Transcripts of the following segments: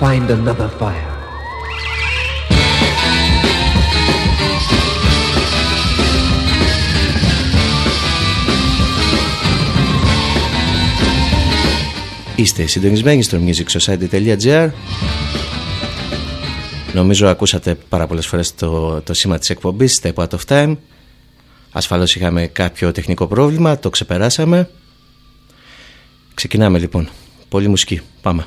find another fire. Είστε συντονισμένοι στο musicsociety.gr Νομίζω ακούσατε πάρα πολλές φορές το, το σήμα της εκπομπής Step Out of Time. Ασφαλώς είχαμε κάποιο τεχνικό πρόβλημα, το ξεπεράσαμε. Ξεκινάμε λοιπόν, πολύ μουσική, πάμε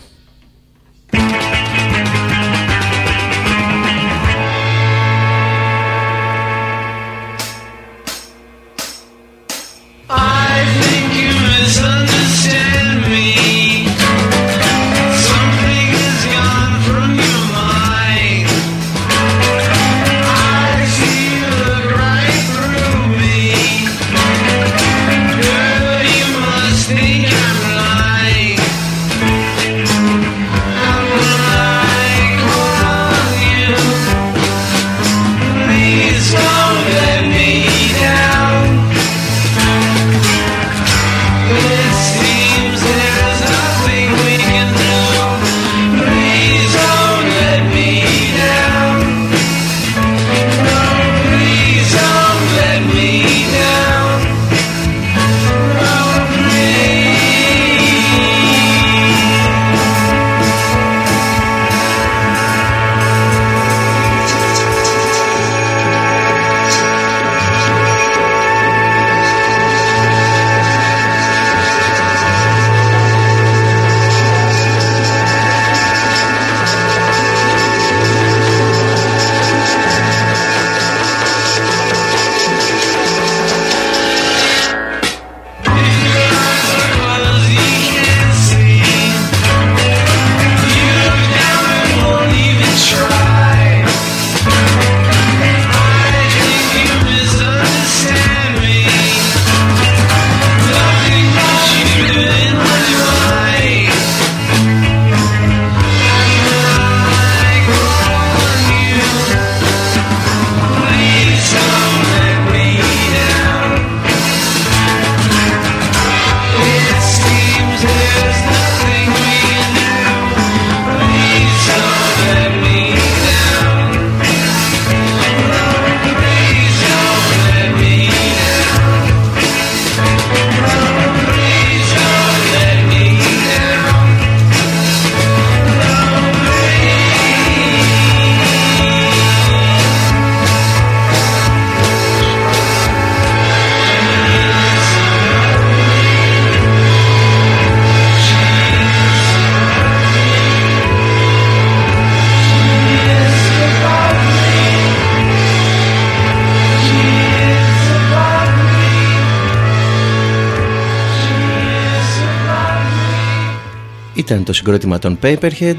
Ήταν το συγκρότημα των Paperhead.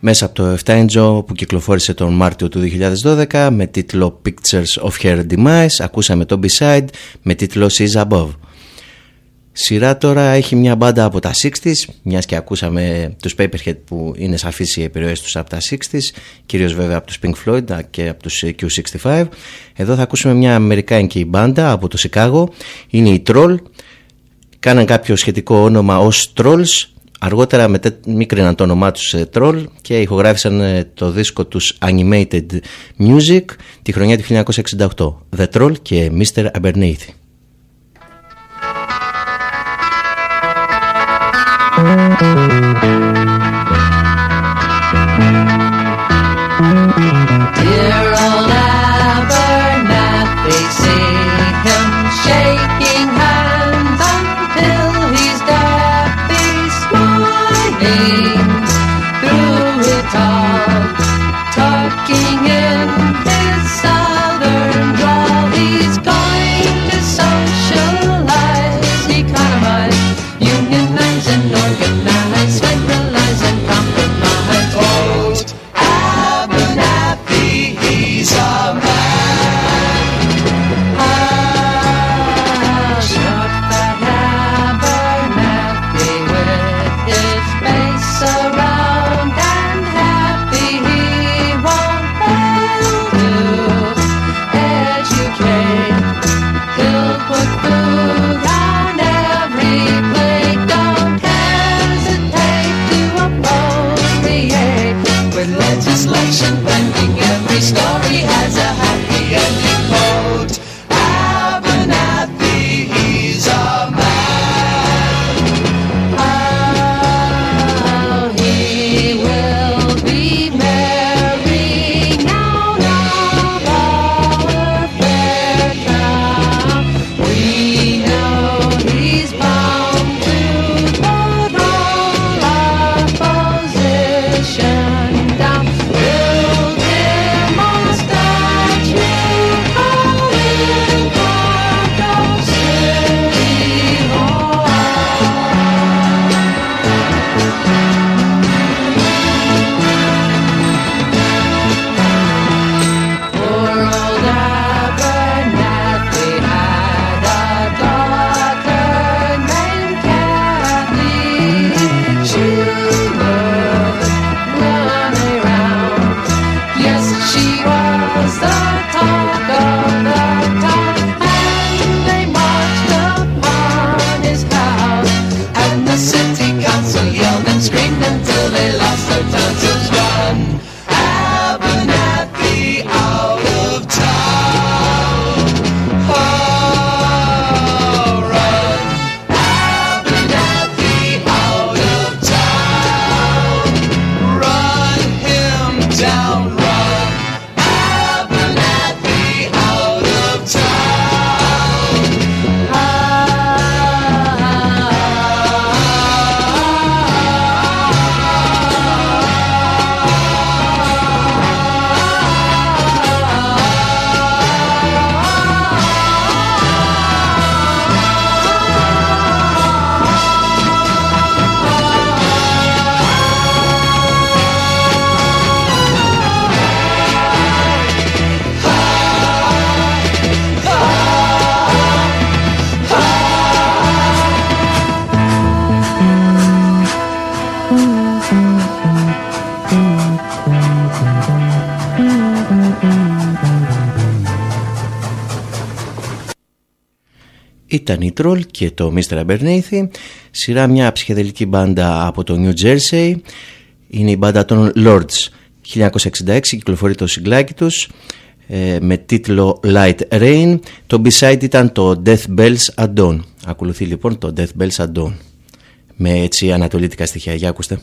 Μέσα από το 7 inch που κυκλοφόρησε τον Μάρτιο του 2012 με τίτλο Pictures of Her Demise ακούσαμε το B-side με τίτλο She's Above. Σειρά τώρα έχει μια μπάντα από τα 60s μιας και ακούσαμε τους Paperhead που είναι σαφείς οι επιρροές τους από τα 60s κυρίως βέβαια από τους Pink Floyd και από τους Q65 εδώ θα ακούσουμε μια αμερικάνικη μπάντα από το Σικάγο είναι η Troll κάναν κάποιο σχετικό όνομα ως Trolls αργότερα μετέ, μίκριναν το όνομά τους σε Troll και ηχογράφησαν ε, το δίσκο τους Animated Music τη χρονιά του 1968 The Troll και Mr. Abernathy Organize and ήταν η Troll και το Mr. Abernathy. Σειρά μια ψυχεδελική μπάντα από το New Jersey. Είναι η μπάντα των Lords. 1966 κυκλοφορεί το συγκλάκι τους ε, με τίτλο Light Rain. Το B-side ήταν το Death Bells at Dawn ακολουθεί λοιπόν το Death Bells at Dawn με έτσι ανατολίτικα στοιχεία. Για ακούστε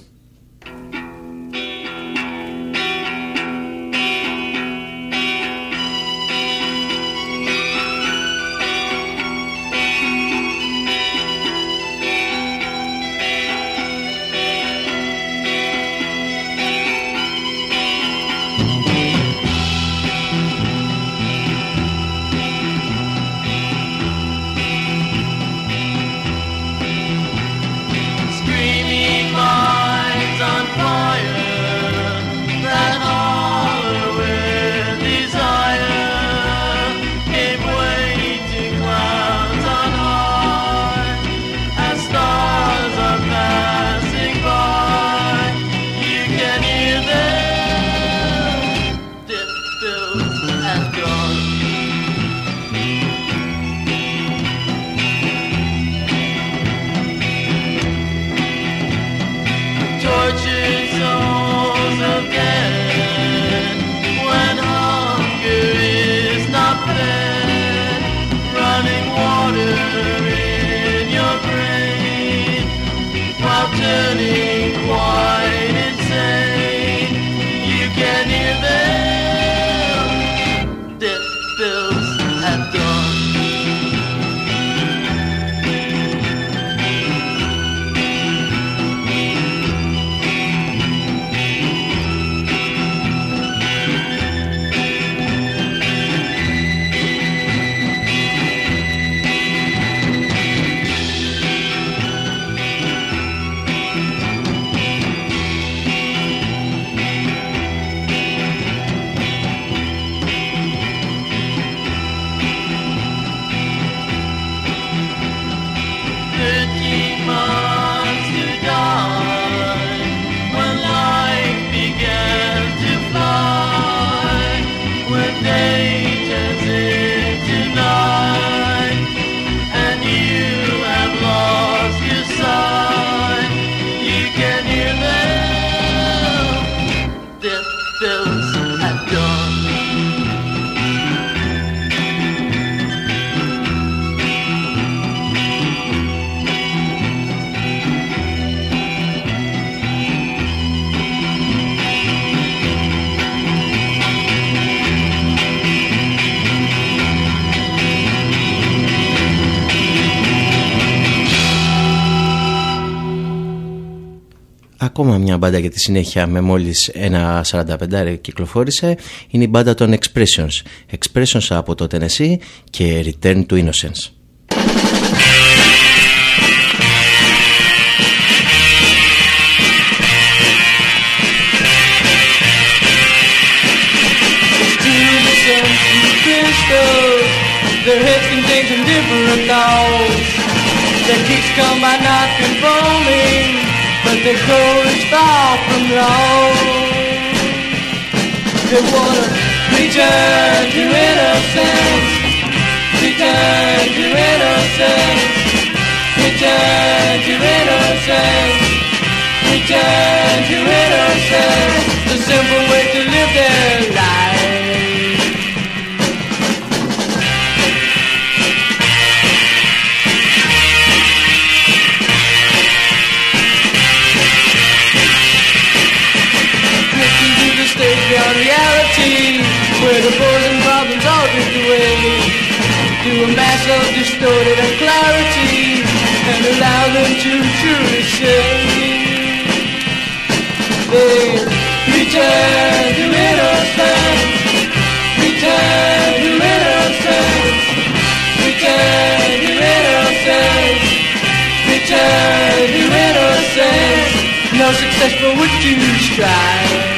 μπάντα για τη συνέχεια με μόλις ένα 45 κυκλοφόρησε είναι η μπάντα των Expressions Expressions από το Tennessee και Return to Innocence Their heads contain some different thoughts Their kicks come by not conforming but their courage far from wrong. They wanna return to innocence, return to innocence, return to innocence, return to innocence. The simple way to live their life. Away To a mass of distorted clarity And allow them to truly say They return to innocence Return to innocence Return to innocence Return to innocence No success for which to strive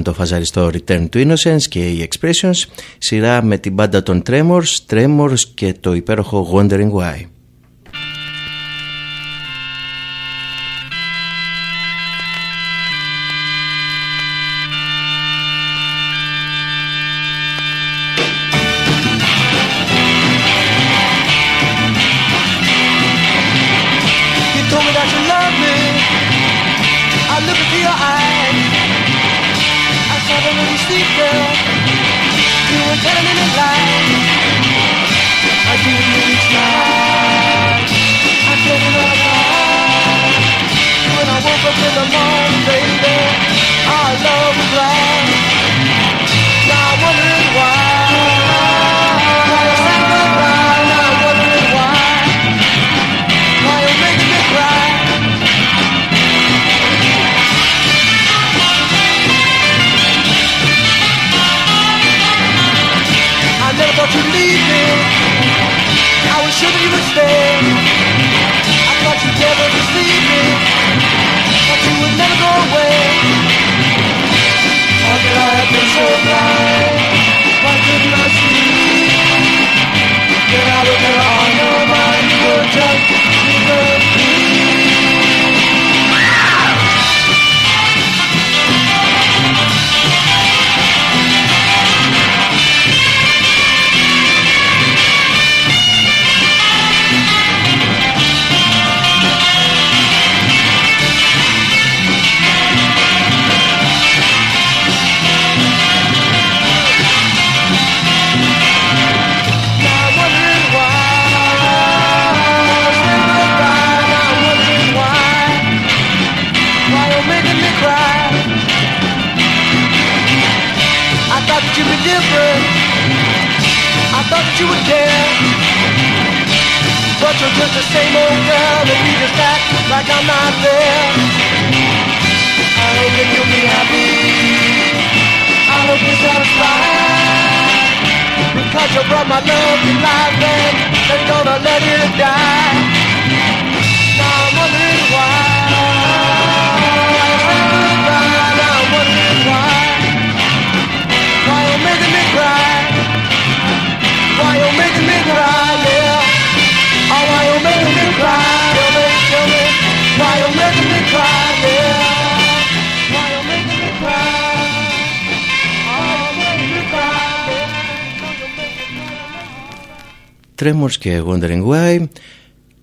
Ήταν το φαζαριστό Return to Innocence και οι Expressions, σειρά με την μπάντα των Tremors, Tremors και το υπέροχο Wondering Why. sweet girl, you were telling me lies. I didn't reach my. I couldn't rise. When I woke up in the morning, baby, our love was lost. Tremors και Wondering Why.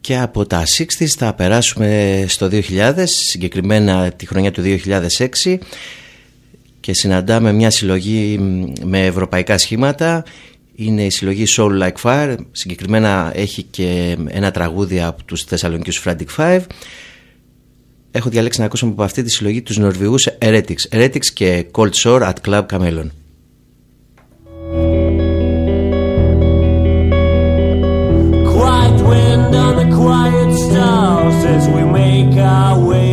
Και από τα 60's θα περάσουμε στο 2000 συγκεκριμένα τη χρονιά του 2006 και συναντάμε μια συλλογή με ευρωπαϊκά σχήματα. Είναι η συλλογή Soul Like Fire. Συγκεκριμένα έχει και ένα τραγούδι από τους Θεσσαλονικούς Frantic Five. Έχω διαλέξει να ακούσουμε από αυτή τη συλλογή τους Νορβηγούς Heretics. Heretics και Cold Shore at Club Camelon as we make our way.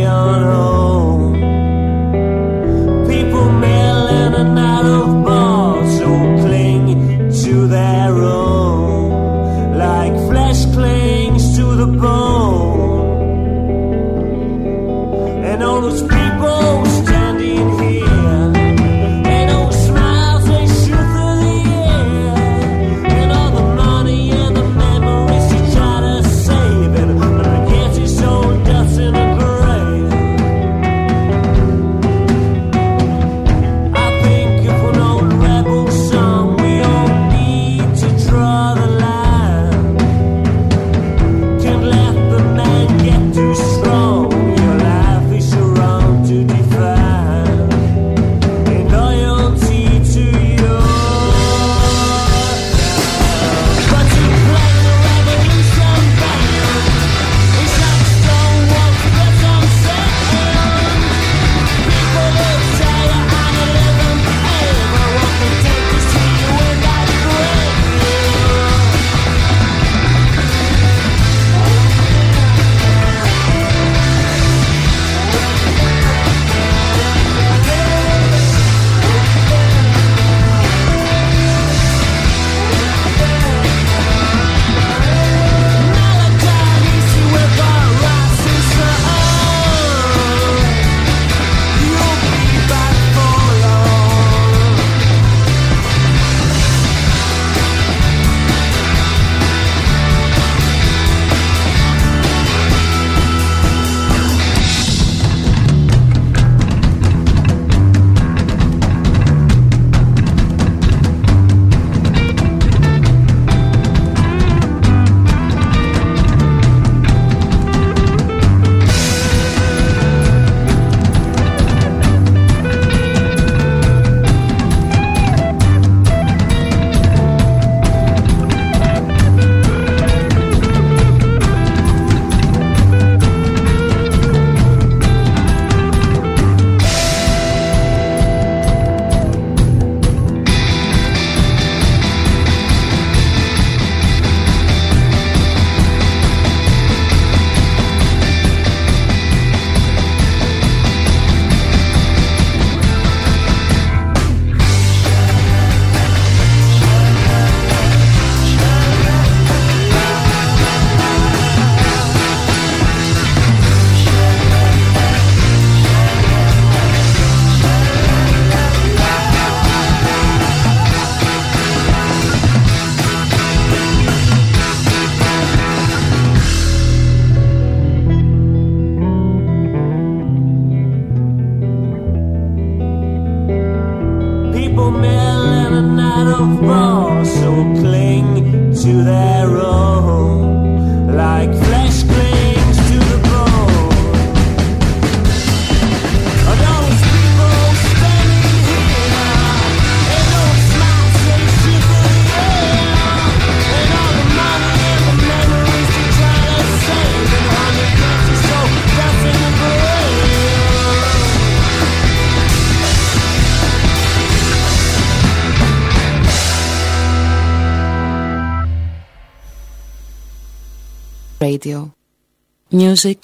Music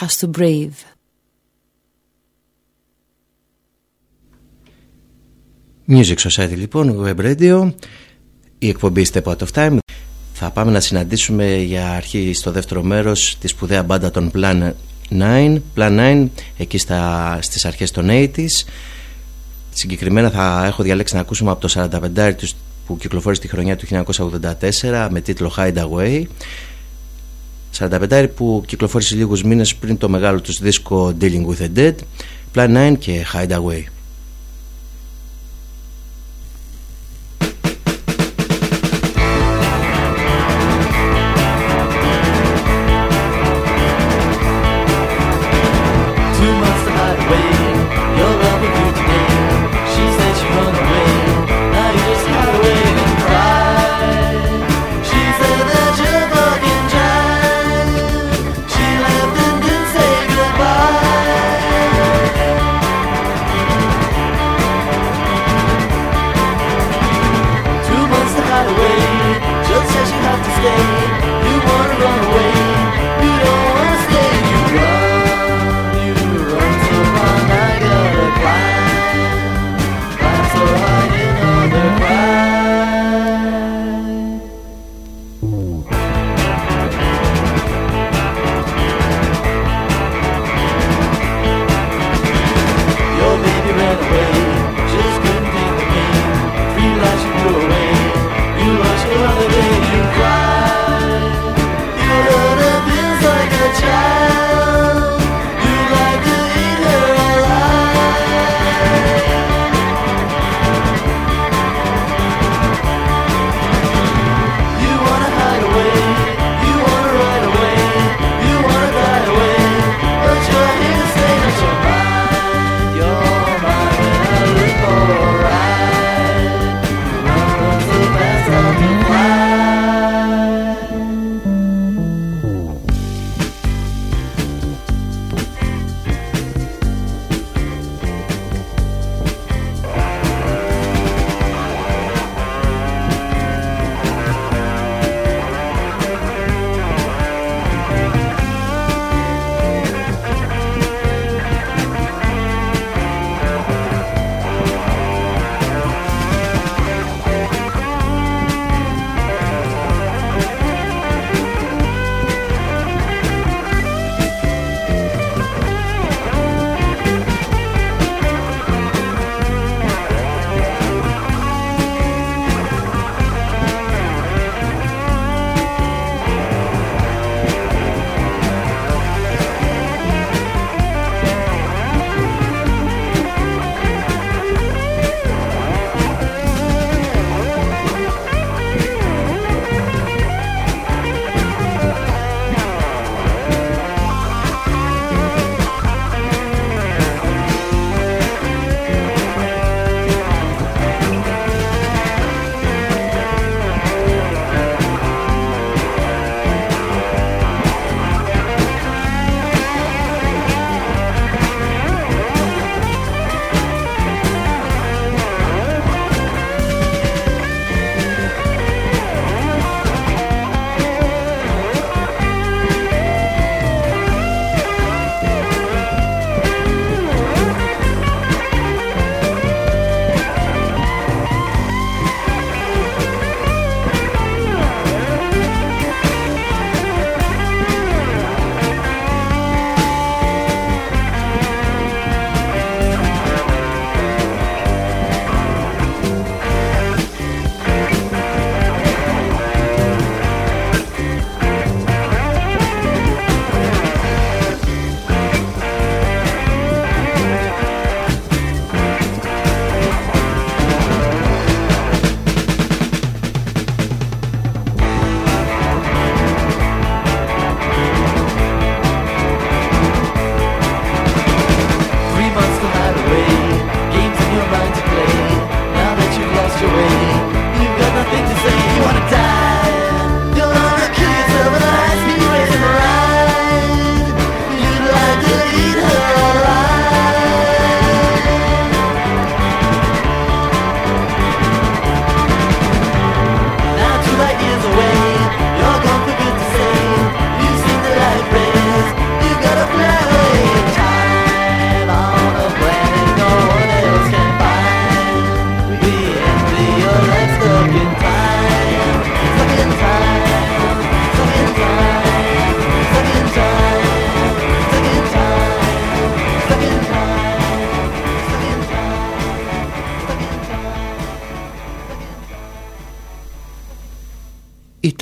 has to breathe. Music Society λοιπόν, Web Radio, η εκπομπή Step Out of Time. Θα πάμε να συναντήσουμε για αρχή στο δεύτερο μέρος τη σπουδαία μπάντα των Plan 9, Plan 9 εκεί στα, στις αρχές των 80s. Συγκεκριμένα θα έχω διαλέξει να ακούσουμε από το 45 τους που κυκλοφόρησε τη χρονιά του 1984 με τίτλο Hideaway 45 που κυκλοφόρησε λίγους μήνες πριν το μεγάλο τους δίσκο Dealing with the Dead, Plan 9 και Hideaway.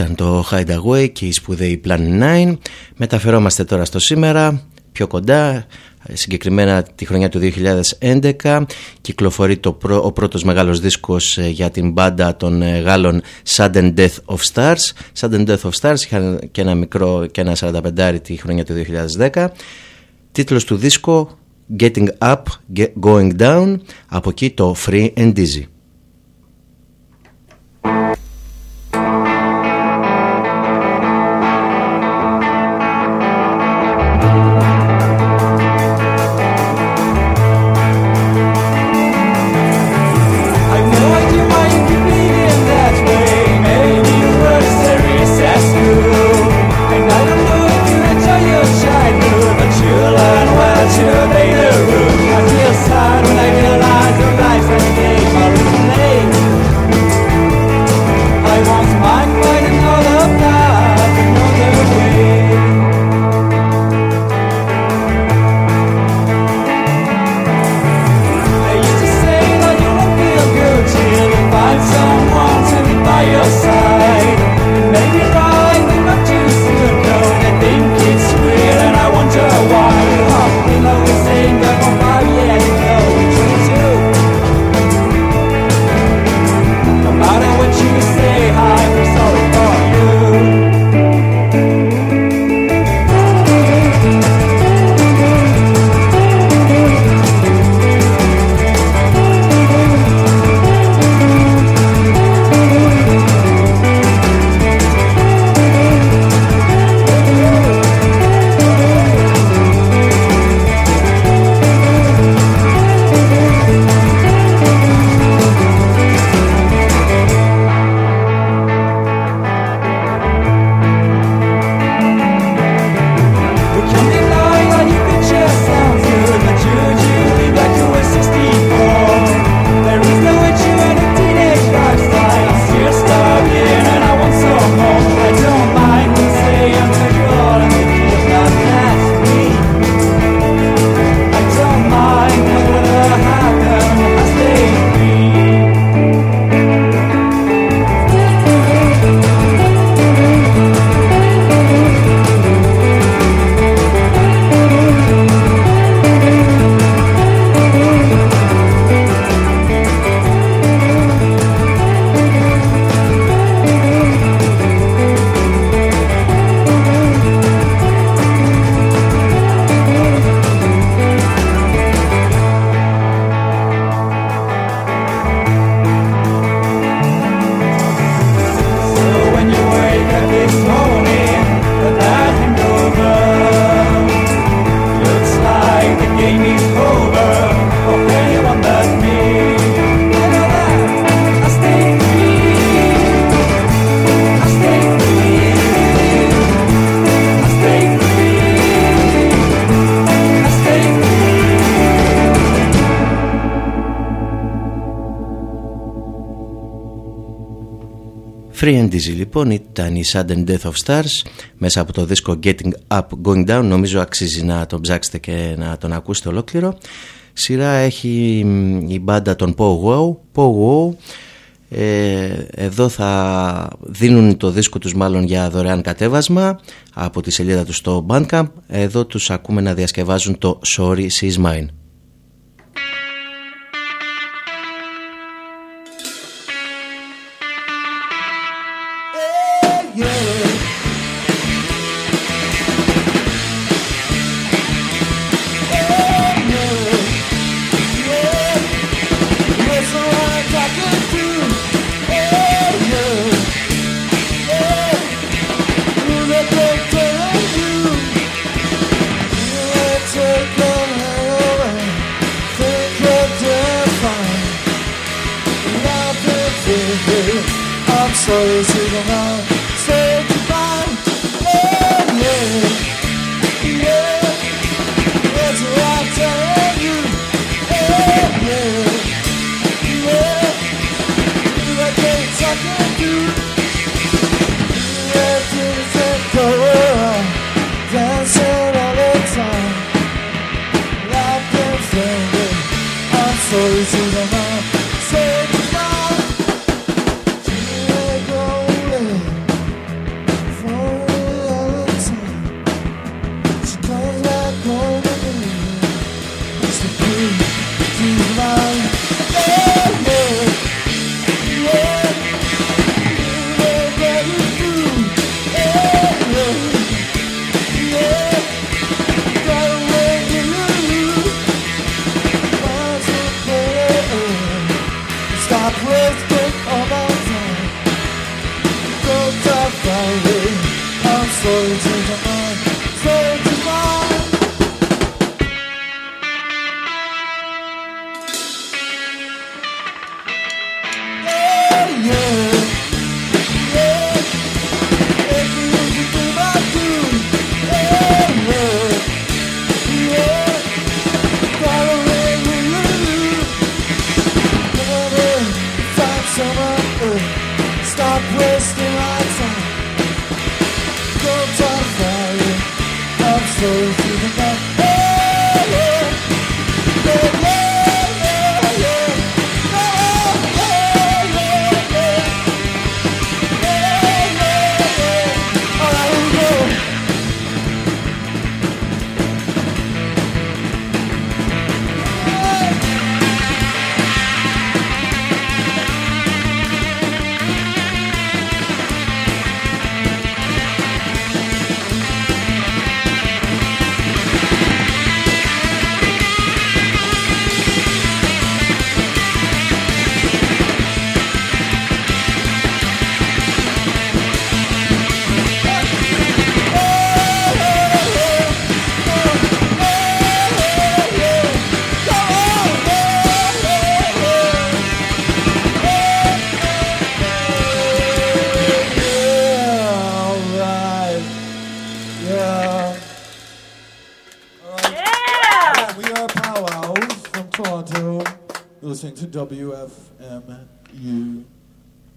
Ήταν το Hideaway και η σπουδαίη Plan 9. Μεταφερόμαστε τώρα στο σήμερα, πιο κοντά, συγκεκριμένα τη χρονιά του 2011 κυκλοφορεί το ο πρώτος μεγάλος δίσκος ε, για την μπάντα των ε, Γάλλων Sudden Death of Stars. Sudden Death of Stars είχαν και ένα μικρό και ένα 45 τη χρονιά του 2010 τίτλος του δίσκου Getting Up, Going Down. Από εκεί το Free and Easy λοιπόν ήταν η Sudden Death of Stars μέσα από το δίσκο Getting Up Going Down νομίζω αξίζει να τον ψάξετε και να τον ακούσετε ολόκληρο. Σειρά έχει η μπάντα των Pow Wow ε, εδώ θα δίνουν το δίσκο τους μάλλον για δωρεάν κατέβασμα από τη σελίδα τους στο Bandcamp. Εδώ τους ακούμε να διασκευάζουν το Sorry She's Mine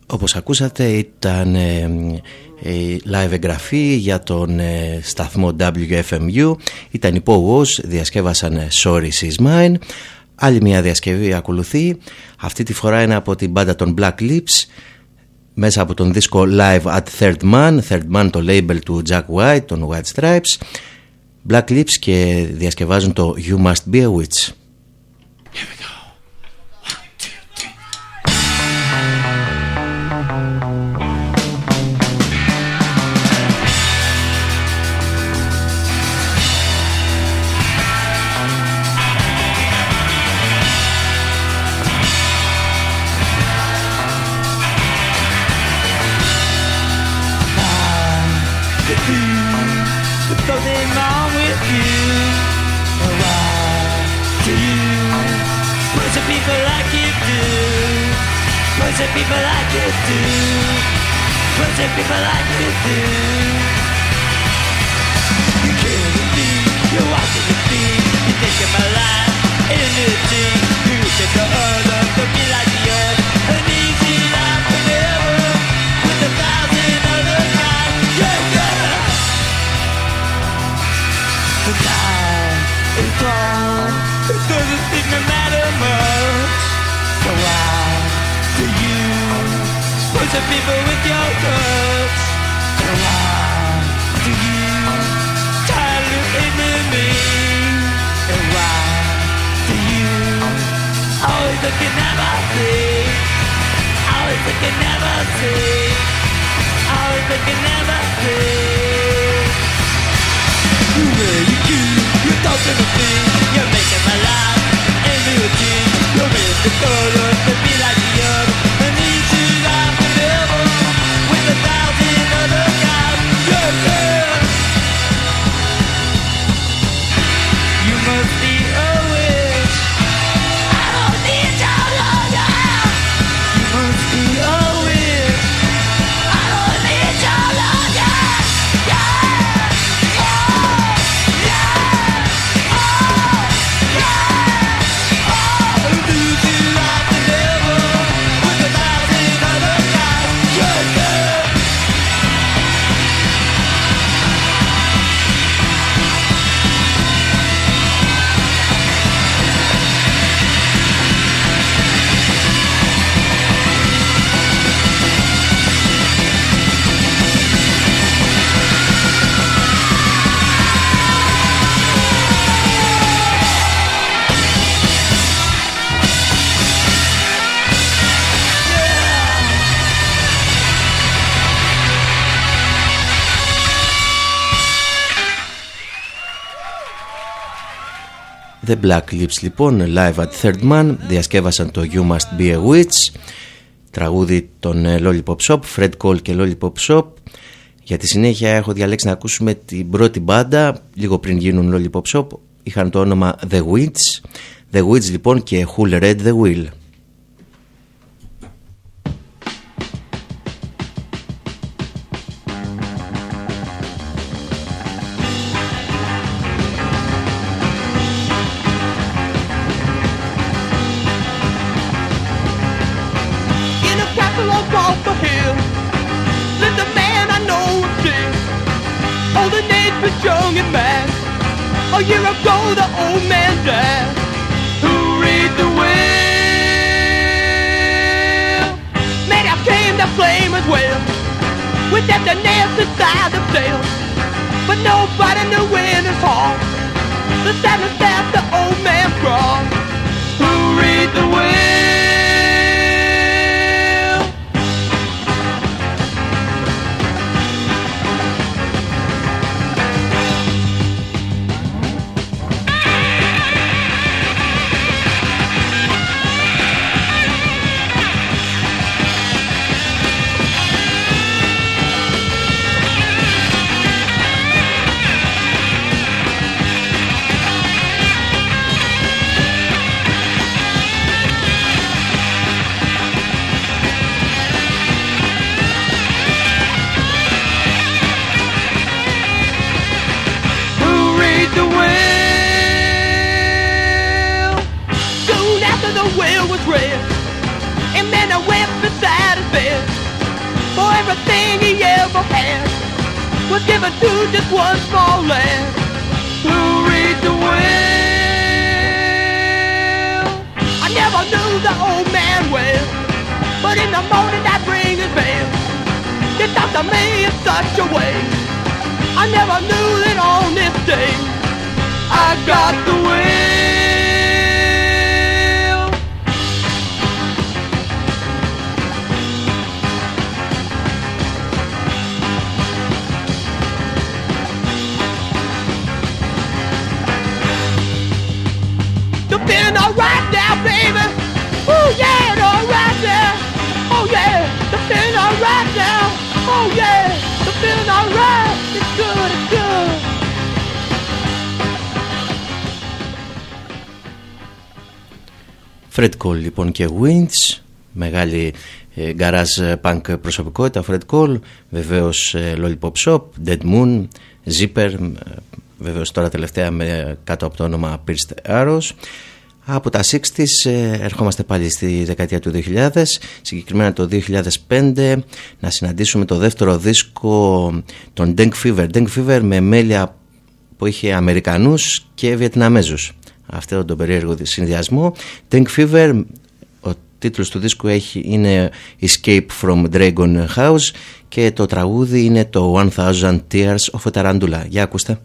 Όπως ακούσατε ήταν ε, ε, live εγγραφή για τον ε, σταθμό WFMU Ήταν οι Powwows, διασκεύασαν ε, Sorry She's Mine. Άλλη μια διασκευή ακολουθεί. Αυτή τη φορά είναι από την μπάντα των Black Lips Μέσα από τον δίσκο Live at Third Man. Third Man το label του Jack White, των White Stripes. Black Lips και διασκευάζουν το You Must Be a Witch. There's people like you do. Push people like you do. You kill the beat, you walk in the beat, you think of my life in a new thing. You get the other to be like the earth, an easy life forever with a thousand other guys. Yeah, yeah. The time is gone. It doesn't seem to matter much. So why the people with your touch? So why do you try to enemy me? And why do you always look and never see? Always look and never see. Always look and never see. You really do. You're talking to me. You're making my life into a dream. You're in the color to be like the other. The Black Lips λοιπόν live at Third Man διασκεύασαν το You Must Be a Witch τραγούδι των ε, Lollipop Shop, Fred Cole και Lollipop Shop. Για τη συνέχεια έχω διαλέξει να ακούσουμε την πρώτη μπάντα λίγο πριν γίνουν Lollipop Shop είχαν το όνομα The Witch. The Witch λοιπόν και Who'll Red The Wheel was given to just one small land who read the will. I never knew the old man well, but in the morning I ring his bell. He talked to me in such a way I never knew that on this day I got the will. Fred Cole λοιπόν και Winch μεγάλη ε, garage punk προσωπικότητα Fred Cole. Βεβαίως ε, Lollipop Shop, Dead Moon, Zipper ε, βεβαίως τώρα τελευταία με, κάτω από το όνομα Pierced Arrows. Από τα 60's ερχόμαστε πάλι στη δεκαετία του 2000 συγκεκριμένα το 2005 να συναντήσουμε το δεύτερο δίσκο των Denk Fever. Denk Fever με μέλια που είχε Αμερικανούς και Βιετναμέζους αυτό τον περίεργο συνδυασμό. Tank Fever, ο τίτλος του δίσκου έχει, είναι Escape from Dragon House και το τραγούδι είναι το 1000 Tears of a Tarantula. Για ακούστε.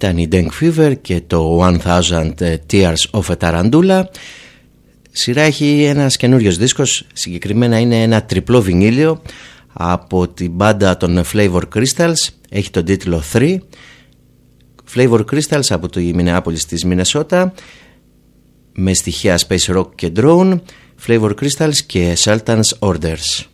Ήταν η Denk Fever και το 1000 Tears of a Tarantula. Σειρά έχει ένας καινούριος δίσκος, συγκεκριμένα είναι ένα τριπλό βινίλιο από την μπάντα των Flavor Crystals, έχει τον τίτλο 3 Flavor Crystals από το Μινεάπολης της Μινεσότα με στοιχεία Space Rock και Drone. Flavor Crystals και Sultan's Orders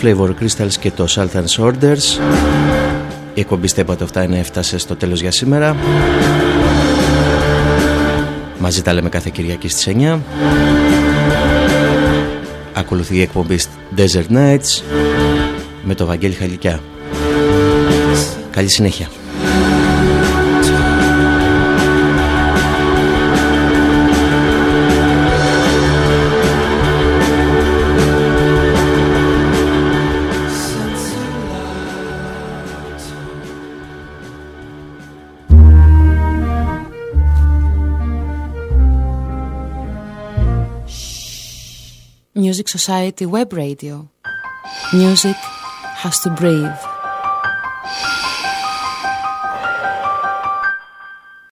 τους Flavor Crystals και το Sultan's Orders. Η εκπομπή στέπατε αυτά είναι έφτασε στο τέλος για σήμερα. Μαζί τα λέμε κάθε Κυριακή στις 9 ακολουθεί η εκπομπή Desert Nights με το Βαγγέλη Χαλικιά. Καλή συνέχεια Society Web Radio. Music has to breathe.